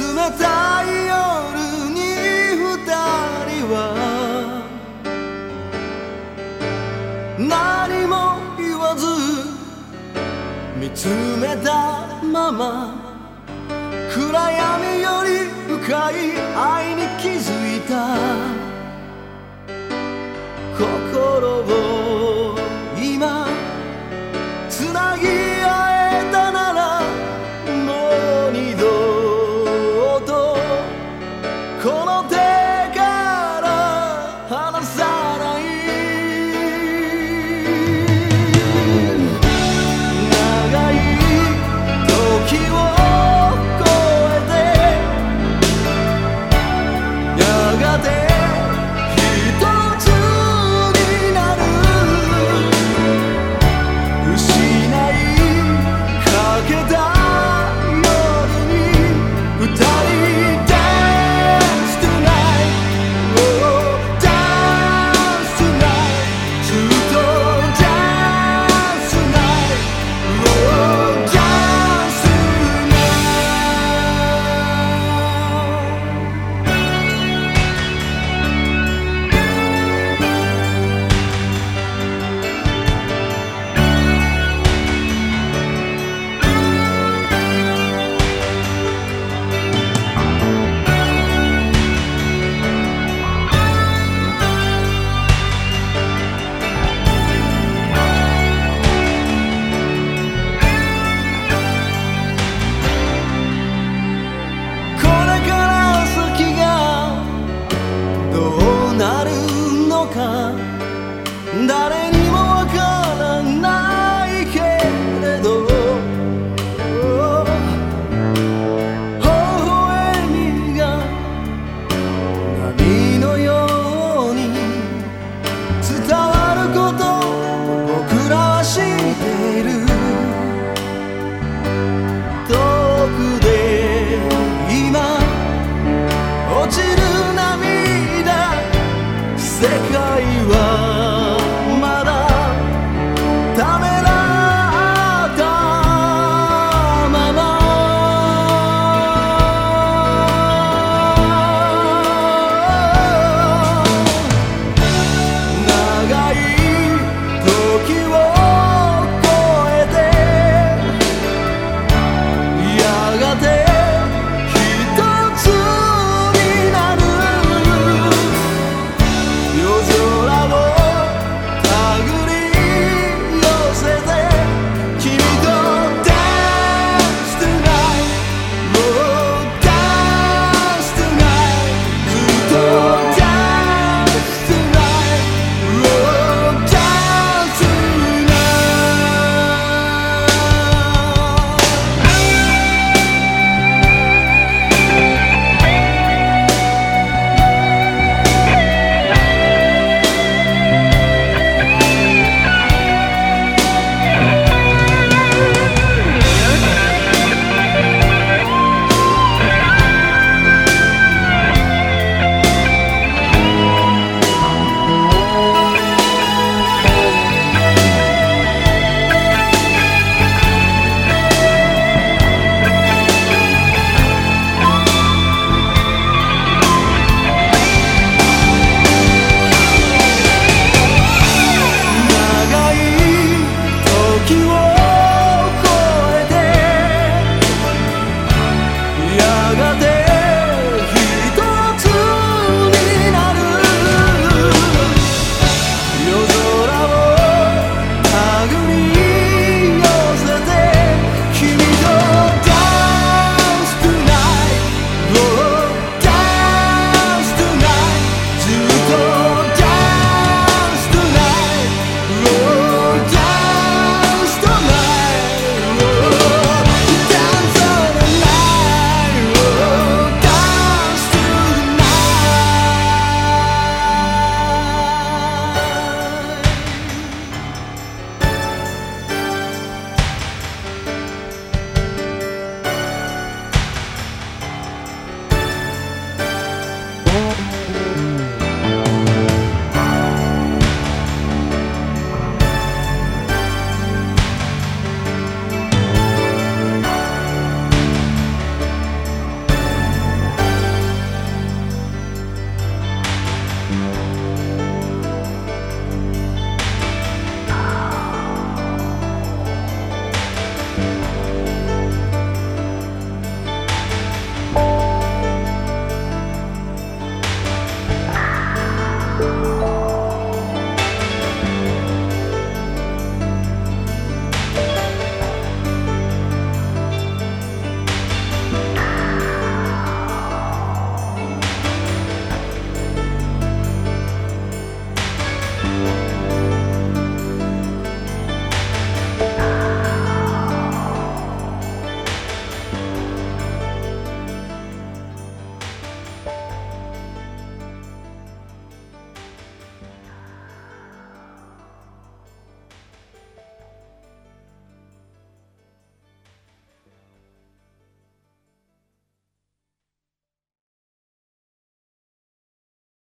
冷たい夜に二人は何も言わず見つめたまま暗闇より深い愛に気づいた心を今つなぎ andare